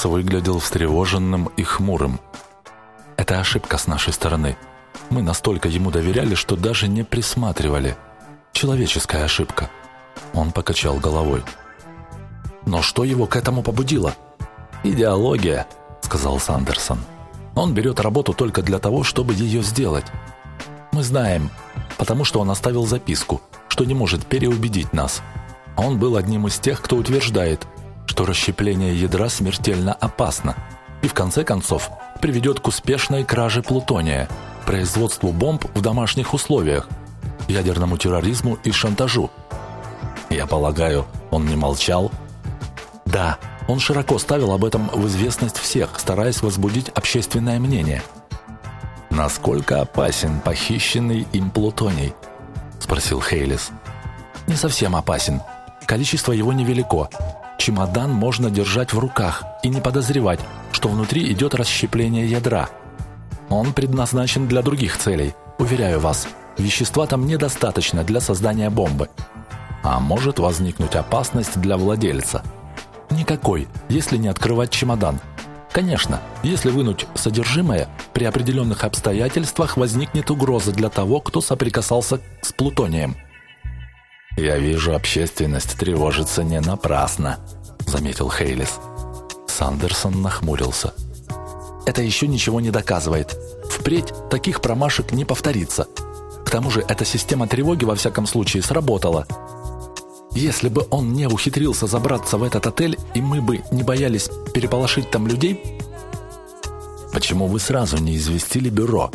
Сандерс выглядел встревоженным и хмурым. «Это ошибка с нашей стороны. Мы настолько ему доверяли, что даже не присматривали. Человеческая ошибка». Он покачал головой. «Но что его к этому побудило?» «Идеология», — сказал Сандерсон. «Он берет работу только для того, чтобы ее сделать. Мы знаем, потому что он оставил записку, что не может переубедить нас. Он был одним из тех, кто утверждает, что расщепление ядра смертельно опасно и в конце концов приведет к успешной краже плутония, производству бомб в домашних условиях, ядерному терроризму и шантажу. Я полагаю, он не молчал? Да, он широко ставил об этом в известность всех, стараясь возбудить общественное мнение. «Насколько опасен похищенный им плутоний?» – спросил Хейлис. «Не совсем опасен. Количество его невелико. Чемодан можно держать в руках и не подозревать, что внутри идет расщепление ядра. Он предназначен для других целей, уверяю вас. Вещества там недостаточно для создания бомбы. А может возникнуть опасность для владельца. Никакой, если не открывать чемодан. Конечно, если вынуть содержимое, при определенных обстоятельствах возникнет угроза для того, кто соприкасался с плутонием. «Я вижу, общественность тревожится не напрасно», — заметил Хейлис. Сандерсон нахмурился. «Это еще ничего не доказывает. Впредь таких промашек не повторится. К тому же эта система тревоги во всяком случае сработала. Если бы он не ухитрился забраться в этот отель, и мы бы не боялись переполошить там людей... Почему вы сразу не известили бюро?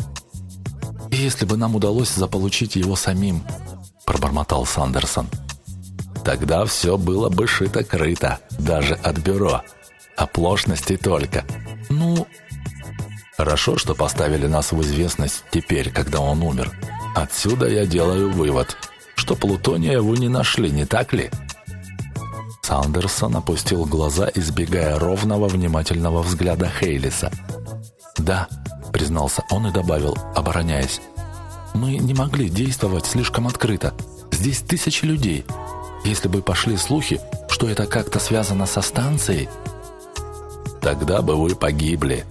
Если бы нам удалось заполучить его самим, пробормотал Сандерсон. Тогда все было бы шито-крыто, даже от бюро. Оплошности только. Ну... Хорошо, что поставили нас в известность теперь, когда он умер. Отсюда я делаю вывод – что плутония вы не нашли, не так ли?» Сандерсон опустил глаза, избегая ровного внимательного взгляда Хейлиса. «Да», — признался он и добавил, обороняясь. «Мы не могли действовать слишком открыто. Здесь тысячи людей. Если бы пошли слухи, что это как-то связано со станцией...» «Тогда бы вы погибли,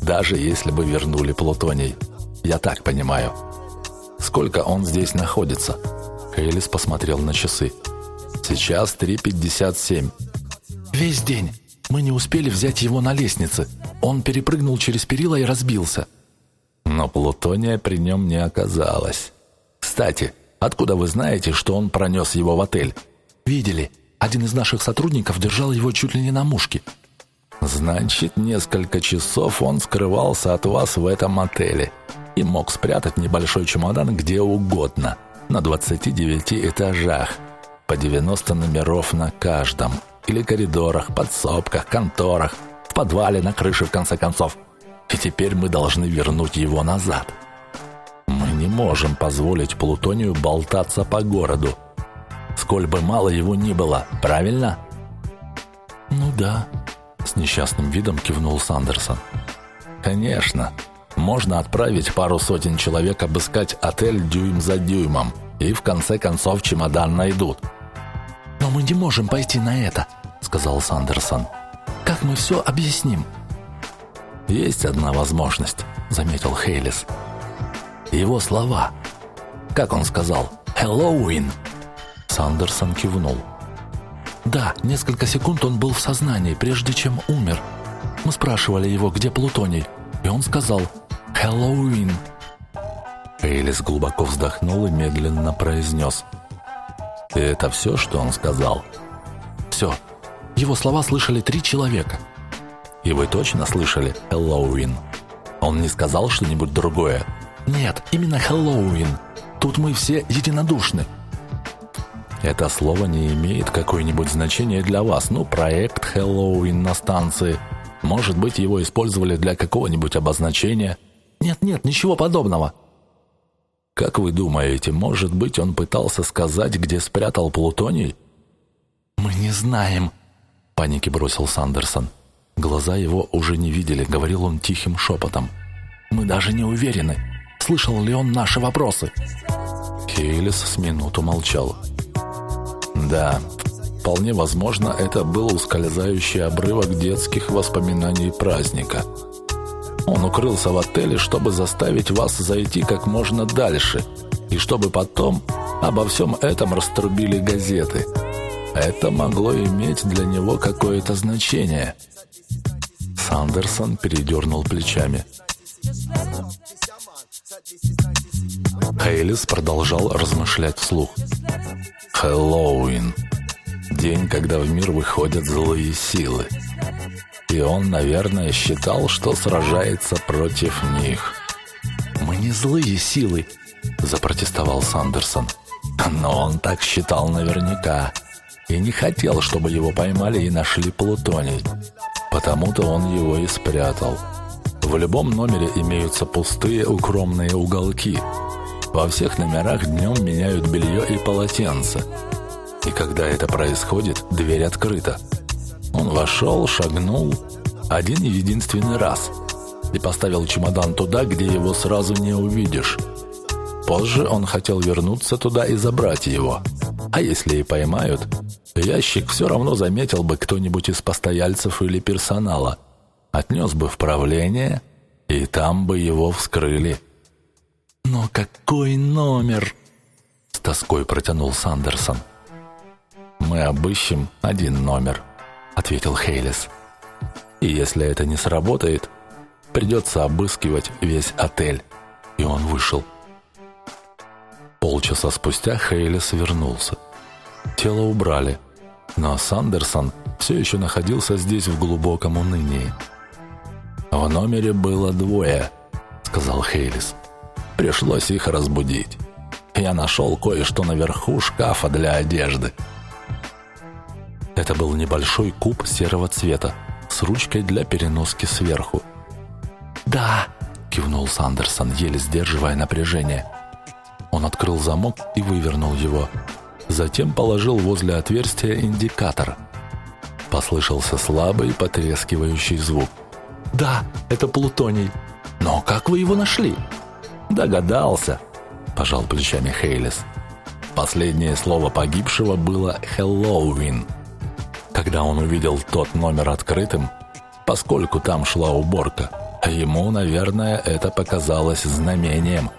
даже если бы вернули плутоний. Я так понимаю. Сколько он здесь находится?» Хейлис посмотрел на часы. «Сейчас 3.57». «Весь день. Мы не успели взять его на лестнице. Он перепрыгнул через перила и разбился». Но плутония при нем не оказалось. «Кстати, откуда вы знаете, что он пронес его в отель?» «Видели. Один из наших сотрудников держал его чуть ли не на мушке». «Значит, несколько часов он скрывался от вас в этом отеле и мог спрятать небольшой чемодан где угодно» на 29 этажах, по 90 номеров на каждом, или коридорах, подсобках, конторах, в подвале, на крыше, в конце концов. И теперь мы должны вернуть его назад. Мы не можем позволить Плутонию болтаться по городу. Сколь бы мало его ни было, правильно? Ну да, с несчастным видом кивнул Сандерсон. Конечно, можно отправить пару сотен человек обыскать отель дюйм за дюймом, и в конце концов чемодан найдут. «Но мы не можем пойти на это», — сказал Сандерсон. «Как мы все объясним?» «Есть одна возможность», — заметил Хейлис. «Его слова. Как он сказал? «Хэллоуин». Сандерсон кивнул. «Да, несколько секунд он был в сознании, прежде чем умер. Мы спрашивали его, где Плутоний, и он сказал «Хэллоуин». Эйлис глубоко вздохнул и медленно произнес. «И это все, что он сказал?» «Все. Его слова слышали три человека». «И вы точно слышали «Хэллоуин»?» «Он не сказал что-нибудь другое?» «Нет, именно «Хэллоуин». Тут мы все единодушны». «Это слово не имеет какое-нибудь значение для вас. Ну, проект «Хэллоуин» на станции. Может быть, его использовали для какого-нибудь обозначения?» «Нет-нет, ничего подобного». «Как вы думаете, может быть, он пытался сказать, где спрятал плутоний?» «Мы не знаем», — панике бросил Сандерсон. Глаза его уже не видели, говорил он тихим шепотом. «Мы даже не уверены, слышал ли он наши вопросы». Хейлис с минуту молчал. «Да, вполне возможно, это был ускользающий обрывок детских воспоминаний праздника. Он укрылся в отеле, чтобы заставить вас зайти как можно дальше, и чтобы потом обо всем этом раструбили газеты. Это могло иметь для него какое-то значение. Сандерсон передернул плечами. Хейлис продолжал размышлять вслух. Хэллоуин. День, когда в мир выходят злые силы. И он, наверное, считал, что сражается против них. «Мы не злые силы», — запротестовал Сандерсон. Но он так считал наверняка. И не хотел, чтобы его поймали и нашли плутоний. Потому-то он его и спрятал. В любом номере имеются пустые укромные уголки. Во всех номерах днем меняют белье и полотенце. И когда это происходит, дверь открыта. Он вошел, шагнул один единственный раз и поставил чемодан туда, где его сразу не увидишь. Позже он хотел вернуться туда и забрать его. А если и поймают, ящик все равно заметил бы кто-нибудь из постояльцев или персонала – отнес бы в правление, и там бы его вскрыли. «Но какой номер?» — с тоской протянул Сандерсон. «Мы обыщем один номер», — ответил Хейлис. «И если это не сработает, придется обыскивать весь отель». И он вышел. Полчаса спустя Хейлис вернулся. Тело убрали, но Сандерсон все еще находился здесь в глубоком унынии. «В номере было двое», — сказал Хейлис. «Пришлось их разбудить. Я нашел кое-что наверху шкафа для одежды». Это был небольшой куб серого цвета с ручкой для переноски сверху. «Да!» — кивнул Сандерсон, еле сдерживая напряжение. Он открыл замок и вывернул его. Затем положил возле отверстия индикатор. Послышался слабый потрескивающий звук — «Да, это плутоний. Но как вы его нашли?» «Догадался», – пожал плечами Хейлис. Последнее слово погибшего было «Хэллоуин». Когда он увидел тот номер открытым, поскольку там шла уборка, ему, наверное, это показалось знамением.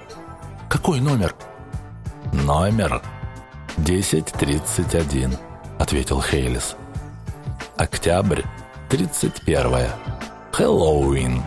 «Какой номер?» «Номер 1031», — ответил Хейлис. «Октябрь, 31 Хэллоуин.